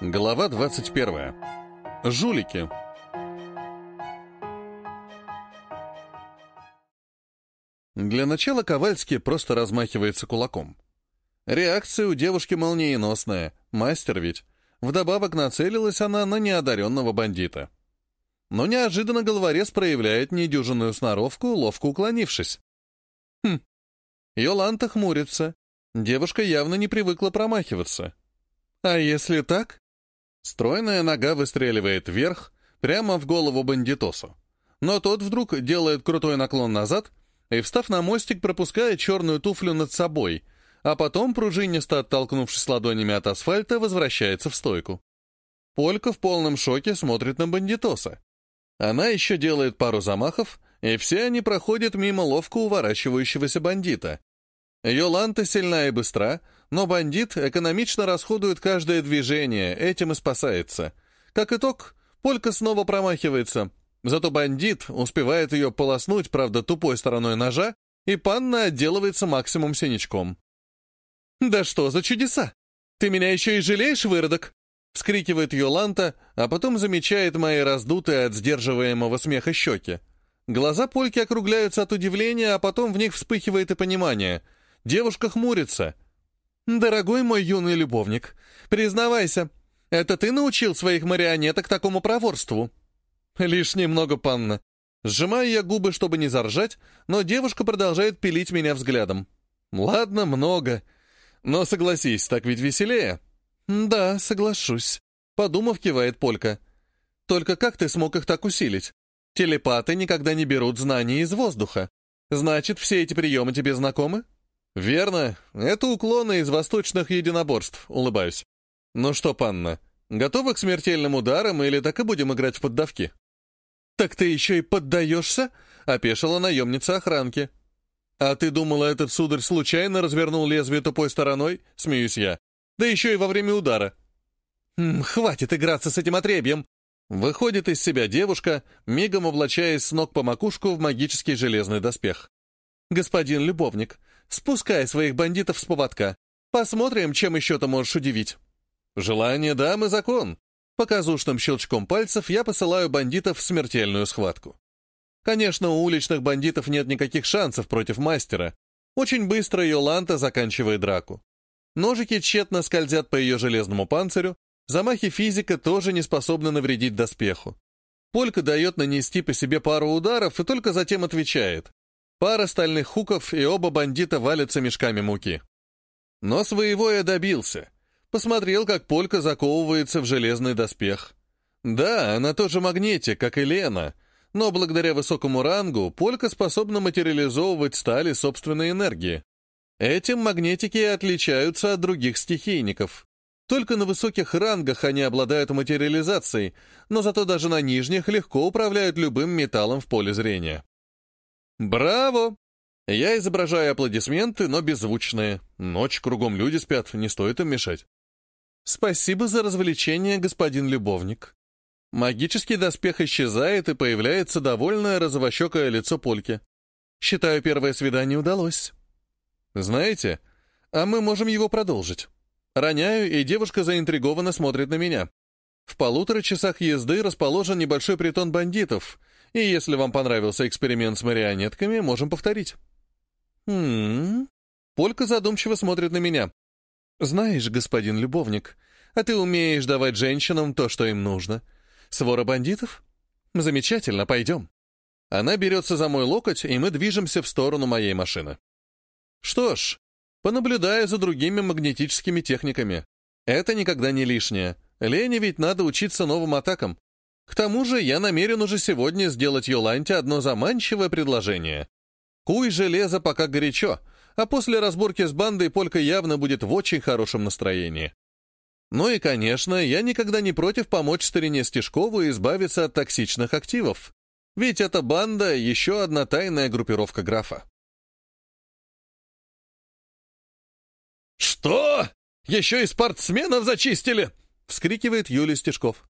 Глава 21. Жулики. Для начала Ковальский просто размахивается кулаком. Реакция у девушки молниеносная, мастер ведь. Вдобавок нацелилась она на неодаренного бандита. Но неожиданно головорез проявляет недюжинную сноровку, ловко уклонившись. Хм. Йоланта хмурится. Девушка явно не привыкла промахиваться. А если так? Стройная нога выстреливает вверх, прямо в голову бандитосу. Но тот вдруг делает крутой наклон назад и, встав на мостик, пропускает черную туфлю над собой, а потом, пружинисто оттолкнувшись ладонями от асфальта, возвращается в стойку. Полька в полном шоке смотрит на бандитоса. Она еще делает пару замахов, и все они проходят мимо ловко уворачивающегося бандита. Йоланта сильна и быстра, но бандит экономично расходует каждое движение, этим и спасается. Как итог, Полька снова промахивается. Зато бандит успевает ее полоснуть, правда, тупой стороной ножа, и панна отделывается максимум синячком. «Да что за чудеса! Ты меня еще и жалеешь, выродок?» Вскрикивает Йоланта, а потом замечает мои раздутые от сдерживаемого смеха щеки. Глаза Польки округляются от удивления, а потом в них вспыхивает и понимание. Девушка хмурится. «Дорогой мой юный любовник, признавайся, это ты научил своих марионеток такому проворству?» «Лишь немного, панна». Сжимаю я губы, чтобы не заржать, но девушка продолжает пилить меня взглядом. «Ладно, много. Но согласись, так ведь веселее». «Да, соглашусь», — подумав, кивает Полька. «Только как ты смог их так усилить? Телепаты никогда не берут знания из воздуха. Значит, все эти приемы тебе знакомы?» «Верно. Это уклоны из восточных единоборств», — улыбаюсь. «Ну что, панна, готова к смертельным ударам или так и будем играть в поддавки?» «Так ты еще и поддаешься?» — опешила наемница охранки. «А ты думала, этот сударь случайно развернул лезвие тупой стороной?» — смеюсь я. «Да еще и во время удара». «М «Хватит играться с этим отребьем!» Выходит из себя девушка, мигом облачаясь с ног по макушку в магический железный доспех. «Господин любовник, Спускай своих бандитов с поводка. Посмотрим, чем еще ты можешь удивить. Желание дамы — закон. Показушным щелчком пальцев я посылаю бандитов в смертельную схватку. Конечно, у уличных бандитов нет никаких шансов против мастера. Очень быстро Йоланта заканчивает драку. Ножики тщетно скользят по ее железному панцирю, замахи физика тоже не способны навредить доспеху. Полька дает нанести по себе пару ударов и только затем отвечает. Пара стальных хуков, и оба бандита валятся мешками муки. Но своего я добился. Посмотрел, как Полька заковывается в железный доспех. Да, она тоже магнетик, как и Лена, но благодаря высокому рангу Полька способна материализовывать стали собственной энергии. Этим магнетики отличаются от других стихийников. Только на высоких рангах они обладают материализацией, но зато даже на нижних легко управляют любым металлом в поле зрения. «Браво!» Я изображаю аплодисменты, но беззвучные. Ночь, кругом люди спят, не стоит им мешать. «Спасибо за развлечение, господин любовник». Магический доспех исчезает, и появляется довольное розовощекое лицо Польки. Считаю, первое свидание удалось. Знаете, а мы можем его продолжить. Роняю, и девушка заинтригованно смотрит на меня. В полутора часах езды расположен небольшой притон бандитов, и если вам понравился эксперимент с марионетками, можем повторить. Хм. Полька задумчиво смотрит на меня. Знаешь, господин любовник, а ты умеешь давать женщинам то, что им нужно. Свора бандитов? Замечательно, пойдем. Она берется за мой локоть, и мы движемся в сторону моей машины. Что ж, понаблюдаю за другими магнетическими техниками. Это никогда не лишнее. Лене ведь надо учиться новым атакам. К тому же я намерен уже сегодня сделать Йоланте одно заманчивое предложение. Куй железо пока горячо, а после разборки с бандой Полька явно будет в очень хорошем настроении. Ну и, конечно, я никогда не против помочь старине Стешкову избавиться от токсичных активов. Ведь эта банда — еще одна тайная группировка графа. «Что? Еще и спортсменов зачистили!» — вскрикивает Юлий Стешков.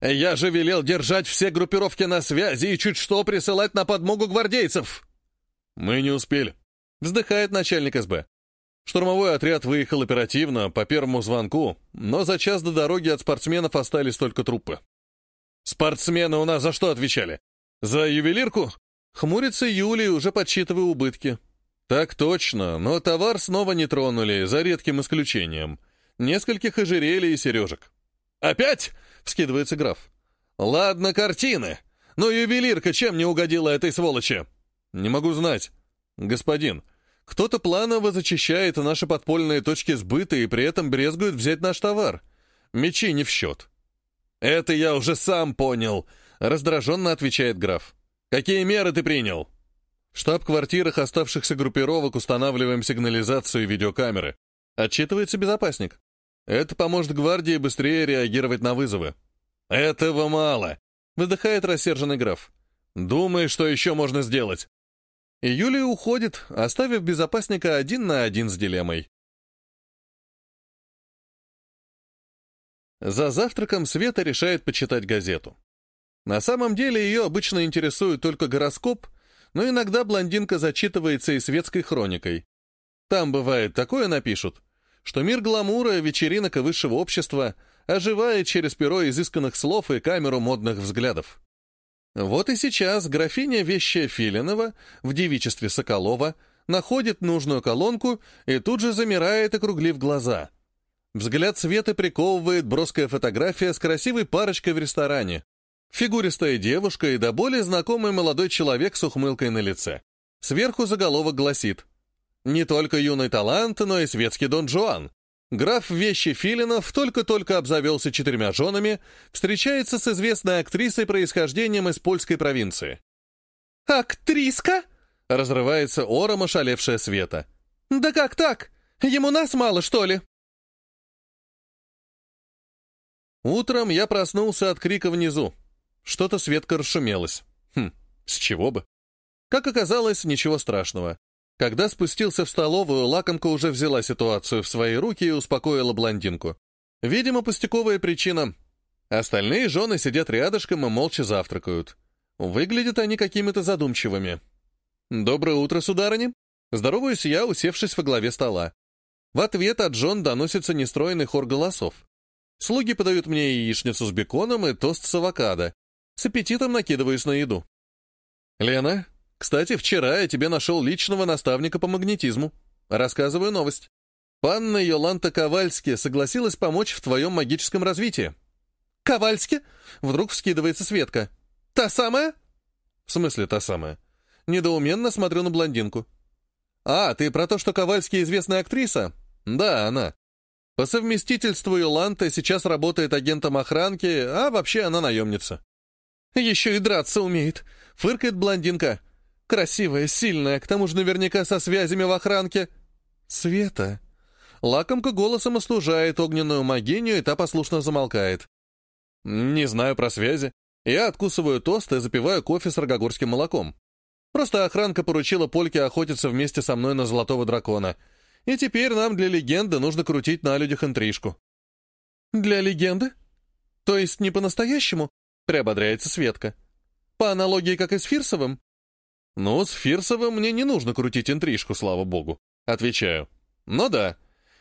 Я же велел держать все группировки на связи и чуть что присылать на подмогу гвардейцев. Мы не успели. Вздыхает начальник СБ. Штурмовой отряд выехал оперативно, по первому звонку, но за час до дороги от спортсменов остались только трупы. «Спортсмены у нас за что отвечали? За ювелирку?» Хмурится Юлий, уже подсчитывая убытки. «Так точно, но товар снова не тронули, за редким исключением. Нескольких ожерелий и сережек». «Опять?» — вскидывается граф. «Ладно, картины. Но ювелирка чем не угодила этой сволочи?» «Не могу знать. Господин, кто-то планово зачищает наши подпольные точки сбыта и при этом брезгует взять наш товар. Мечи не в счет». «Это я уже сам понял», — раздраженно отвечает граф. «Какие меры ты принял?» В штаб-квартирах оставшихся группировок устанавливаем сигнализацию и видеокамеры. Отчитывается безопасник. Это поможет гвардии быстрее реагировать на вызовы. «Этого мало», — выдыхает рассерженный граф. «Думай, что еще можно сделать». И Юлия уходит, оставив безопасника один на один с дилеммой. За завтраком Света решает почитать газету. На самом деле ее обычно интересует только гороскоп, но иногда блондинка зачитывается и светской хроникой. Там, бывает, такое напишут, что мир гламура, вечеринок и высшего общества оживает через перо изысканных слов и камеру модных взглядов. Вот и сейчас графиня Вещая Филинова в девичестве Соколова находит нужную колонку и тут же замирает, округлив глаза. Взгляд Светы приковывает броская фотография с красивой парочкой в ресторане. Фигуристая девушка и до более знакомый молодой человек с ухмылкой на лице. Сверху заголовок гласит «Не только юный талант, но и светский Дон Жуан. Граф Вещи Филинов только-только обзавелся четырьмя женами, встречается с известной актрисой происхождением из польской провинции. «Актриска?» — разрывается ором ошалевшая Света. «Да как так? Ему нас мало, что ли?» Утром я проснулся от крика внизу. Что-то Светка расшумелась. Хм, с чего бы? Как оказалось, ничего страшного. Когда спустился в столовую, лакомка уже взяла ситуацию в свои руки и успокоила блондинку. Видимо, пустяковая причина. Остальные жены сидят рядышком и молча завтракают. Выглядят они какими-то задумчивыми. «Доброе утро, сударыня!» Здороваюсь я, усевшись во главе стола. В ответ от жен доносится нестроенный хор голосов. Слуги подают мне яичницу с беконом и тост с авокадо. С аппетитом накидываюсь на еду. «Лена, кстати, вчера я тебе нашел личного наставника по магнетизму. Рассказываю новость. Панна Йоланта Ковальски согласилась помочь в твоем магическом развитии. «Ковальски?» — вдруг вскидывается Светка. «Та самая?» «В смысле та самая?» Недоуменно смотрю на блондинку. «А, ты про то, что Ковальски известная актриса?» «Да, она. По совместительству Йоланта сейчас работает агентом охранки, а вообще она наемница». «Еще и драться умеет», — фыркает блондинка. Красивая, сильная, к тому же наверняка со связями в охранке. Света. Лакомка голосом остужает огненную магиню, и та послушно замолкает. Не знаю про связи. Я откусываю тост и запиваю кофе с рогогорским молоком. Просто охранка поручила Польке охотиться вместе со мной на золотого дракона. И теперь нам для легенды нужно крутить на людях интрижку. «Для легенды? То есть не по-настоящему?» — приободряется Светка. «По аналогии, как и с Фирсовым?» «Ну, с Фирсовым мне не нужно крутить интрижку, слава богу», — отвечаю. «Ну да,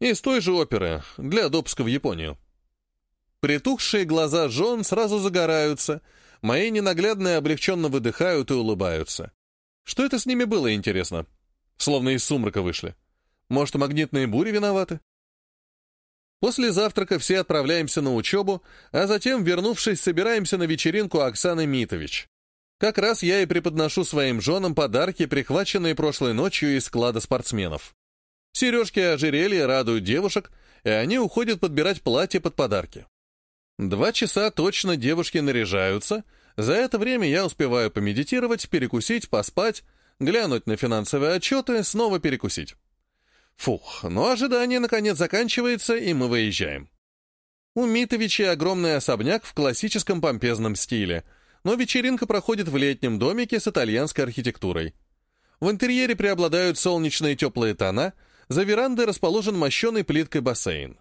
из той же оперы, для допуска в Японию». Притухшие глаза жен сразу загораются, мои ненаглядные облегченно выдыхают и улыбаются. Что это с ними было, интересно? Словно из сумрака вышли. Может, магнитные бури виноваты? После завтрака все отправляемся на учебу, а затем, вернувшись, собираемся на вечеринку Оксаны Митович. Как раз я и преподношу своим женам подарки, прихваченные прошлой ночью из склада спортсменов. Сережки и ожерелья радуют девушек, и они уходят подбирать платье под подарки. Два часа точно девушки наряжаются. За это время я успеваю помедитировать, перекусить, поспать, глянуть на финансовые отчеты, снова перекусить. Фух, но ожидание наконец заканчивается, и мы выезжаем. У Митовичей огромный особняк в классическом помпезном стиле — но вечеринка проходит в летнем домике с итальянской архитектурой. В интерьере преобладают солнечные теплые тона, за верандой расположен мощеный плиткой бассейн.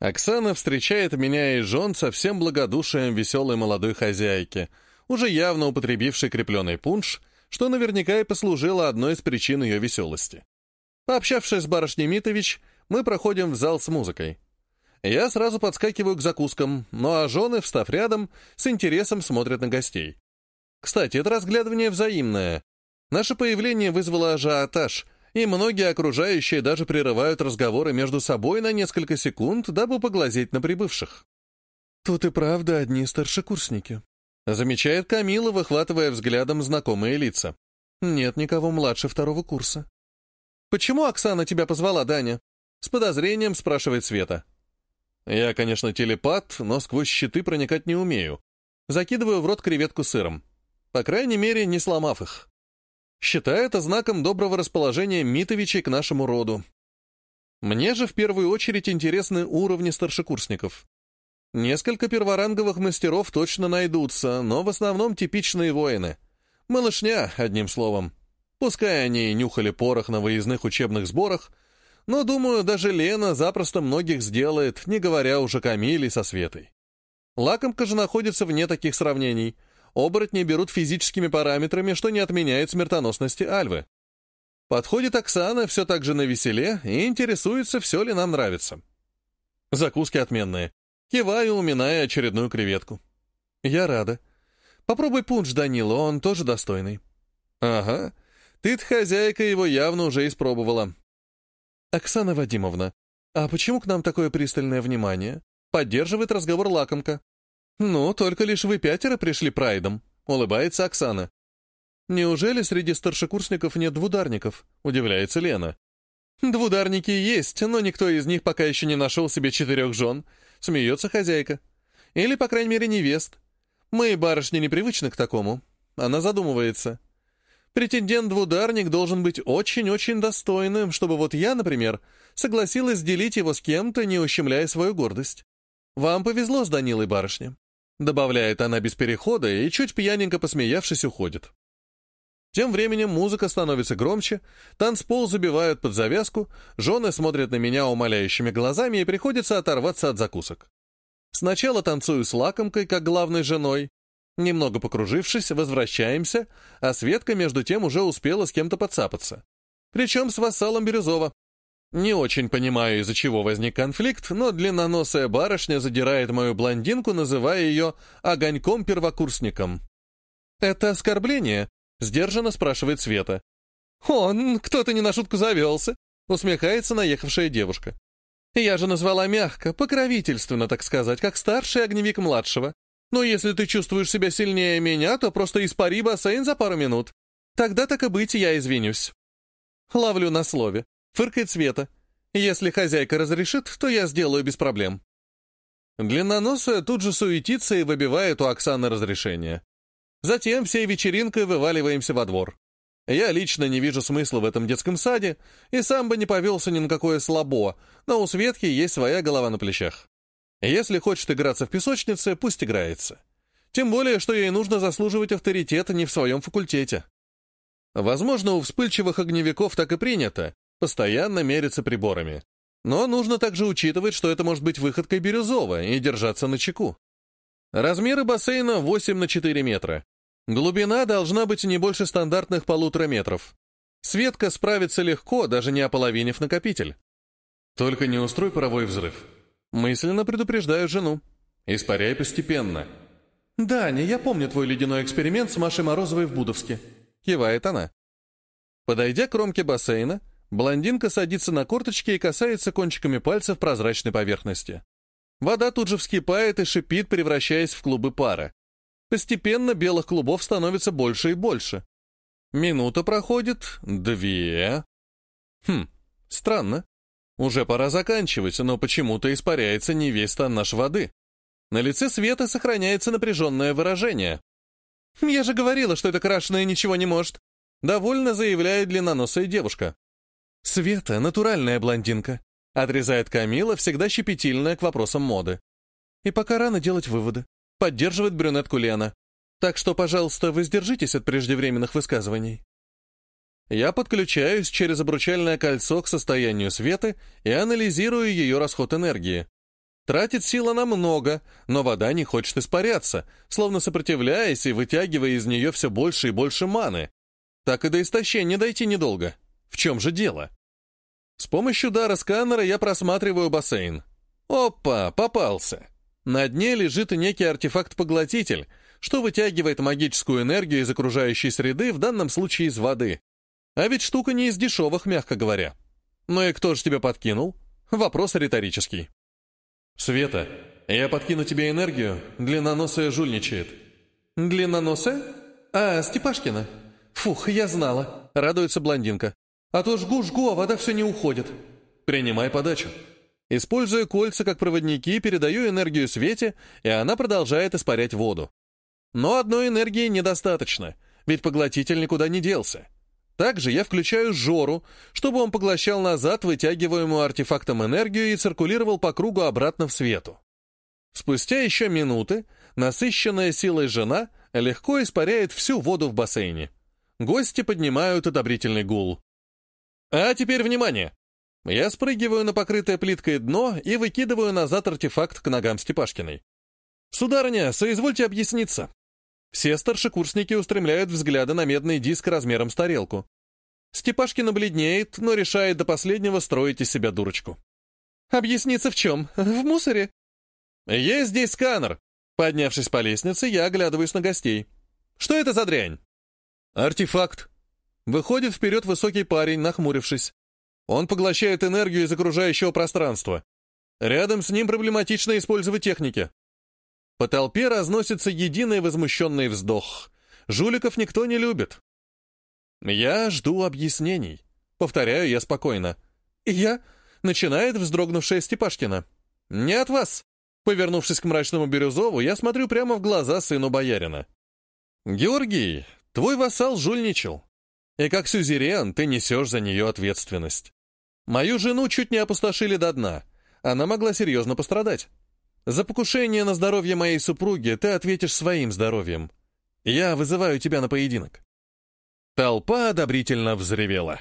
Оксана встречает меня и жен со всем благодушием веселой молодой хозяйки, уже явно употребившей крепленый пунш, что наверняка и послужило одной из причин ее веселости. Пообщавшись с барышней Митович, мы проходим в зал с музыкой. Я сразу подскакиваю к закускам, ну а жены, встав рядом, с интересом смотрят на гостей. Кстати, это разглядывание взаимное. Наше появление вызвало ажиотаж, и многие окружающие даже прерывают разговоры между собой на несколько секунд, дабы поглазеть на прибывших. «Тут и правда одни старшекурсники», — замечает Камила, выхватывая взглядом знакомые лица. «Нет никого младше второго курса». «Почему Оксана тебя позвала, Даня?» С подозрением спрашивает Света. Я, конечно, телепат, но сквозь щиты проникать не умею. Закидываю в рот креветку сыром. По крайней мере, не сломав их. Считаю это знаком доброго расположения Митовичей к нашему роду. Мне же в первую очередь интересны уровни старшекурсников. Несколько перворанговых мастеров точно найдутся, но в основном типичные воины. Малышня, одним словом. Пускай они нюхали порох на выездных учебных сборах, но, думаю, даже Лена запросто многих сделает, не говоря уже Камиле со Светой. Лакомка же находится вне таких сравнений. Оборотни берут физическими параметрами, что не отменяет смертоносности Альвы. Подходит Оксана все так же на веселе и интересуется, все ли нам нравится. Закуски отменные. Киваю, уминая очередную креветку. Я рада. Попробуй пунш, Данила, он тоже достойный. Ага. Ты-то хозяйка его явно уже испробовала. «Оксана Вадимовна, а почему к нам такое пристальное внимание?» Поддерживает разговор лакомка. «Ну, только лишь вы пятеро пришли прайдом», — улыбается Оксана. «Неужели среди старшекурсников нет двударников?» — удивляется Лена. «Двударники есть, но никто из них пока еще не нашел себе четырех жен», — смеется хозяйка. «Или, по крайней мере, невест. Мы, барышни, непривычны к такому». Она задумывается. Претендент-двударник должен быть очень-очень достойным, чтобы вот я, например, согласилась делить его с кем-то, не ущемляя свою гордость. Вам повезло с Данилой, барышня. Добавляет она без перехода и, чуть пьяненько посмеявшись, уходит. Тем временем музыка становится громче, танцпол забивают под завязку, жены смотрят на меня умоляющими глазами и приходится оторваться от закусок. Сначала танцую с лакомкой, как главной женой, Немного покружившись, возвращаемся, а Светка между тем уже успела с кем-то подцапаться. Причем с вассалом Бирюзова. Не очень понимаю, из-за чего возник конфликт, но длинноносая барышня задирает мою блондинку, называя ее «огоньком-первокурсником». «Это оскорбление?» — сдержанно спрашивает Света. «Он, кто-то не на шутку завелся», — усмехается наехавшая девушка. «Я же назвала мягко, покровительственно, так сказать, как старший огневик младшего. Но если ты чувствуешь себя сильнее меня, то просто испари бассейн за пару минут. Тогда так и быть, я извинюсь. Ловлю на слове. Фыркает Света. Если хозяйка разрешит, то я сделаю без проблем. Длинноносая тут же суетится и выбивает у Оксаны разрешение. Затем всей вечеринкой вываливаемся во двор. Я лично не вижу смысла в этом детском саде и сам бы не повелся ни на какое слабо, но у Светки есть своя голова на плечах. Если хочет играться в песочнице, пусть играется. Тем более, что ей нужно заслуживать авторитета не в своем факультете. Возможно, у вспыльчивых огневиков так и принято, постоянно мериться приборами. Но нужно также учитывать, что это может быть выходкой Бирюзова и держаться на чеку. Размеры бассейна 8 на 4 метра. Глубина должна быть не больше стандартных полутора метров. Светка справится легко, даже не ополовинив накопитель. Только не устрой паровой взрыв. Мысленно предупреждаю жену. Испаряй постепенно. «Даня, я помню твой ледяной эксперимент с Машей Морозовой в Будовске», — кивает она. Подойдя к кромке бассейна, блондинка садится на корточки и касается кончиками пальцев прозрачной поверхности. Вода тут же вскипает и шипит, превращаясь в клубы пара. Постепенно белых клубов становится больше и больше. Минута проходит, две. Хм, странно. Уже пора заканчивать, но почему-то испаряется не весь стан наш воды. На лице Света сохраняется напряженное выражение. «Я же говорила, что это крашеное ничего не может», — довольно заявляет длинноносая девушка. «Света — натуральная блондинка», — отрезает Камила, всегда щепетильная к вопросам моды. «И пока рано делать выводы», — поддерживает брюнетку Лена. «Так что, пожалуйста, воздержитесь от преждевременных высказываний». Я подключаюсь через обручальное кольцо к состоянию света и анализирую ее расход энергии. Тратит сил она много, но вода не хочет испаряться, словно сопротивляясь и вытягивая из нее все больше и больше маны. Так и до истощения дойти недолго. В чем же дело? С помощью дара сканера я просматриваю бассейн. Опа, попался. На дне лежит некий артефакт-поглотитель, что вытягивает магическую энергию из окружающей среды, в данном случае из воды. А ведь штука не из дешевых, мягко говоря. Ну и кто же тебя подкинул? Вопрос риторический. Света, я подкину тебе энергию, длинноносая жульничает. Длинноносая? А, Степашкина. Фух, я знала. Радуется блондинка. А то жгу-жгу, а вода все не уходит. Принимай подачу. Используя кольца как проводники, передаю энергию Свете, и она продолжает испарять воду. Но одной энергии недостаточно, ведь поглотитель никуда не делся. Также я включаю Жору, чтобы он поглощал назад вытягиваемую артефактом энергию и циркулировал по кругу обратно в свету. Спустя еще минуты насыщенная силой жена легко испаряет всю воду в бассейне. Гости поднимают одобрительный гул. А теперь внимание! Я спрыгиваю на покрытое плиткой дно и выкидываю назад артефакт к ногам Степашкиной. «Сударыня, соизвольте объясниться». Все старшекурсники устремляют взгляды на медный диск размером с тарелку. Степашкина бледнеет, но решает до последнего строить из себя дурочку. «Объясниться в чем? В мусоре?» «Есть здесь сканер!» Поднявшись по лестнице, я оглядываюсь на гостей. «Что это за дрянь?» «Артефакт». Выходит вперед высокий парень, нахмурившись. Он поглощает энергию из окружающего пространства. Рядом с ним проблематично использовать техники. По толпе разносится единый возмущенный вздох. Жуликов никто не любит. Я жду объяснений. Повторяю я спокойно. я... Начинает вздрогнувшая Степашкина. «Не от вас!» Повернувшись к мрачному Бирюзову, я смотрю прямо в глаза сыну боярина. «Георгий, твой вассал жульничал. И как сюзерен ты несешь за нее ответственность. Мою жену чуть не опустошили до дна. Она могла серьезно пострадать. За покушение на здоровье моей супруги ты ответишь своим здоровьем. Я вызываю тебя на поединок». Толпа одобрительно взревела.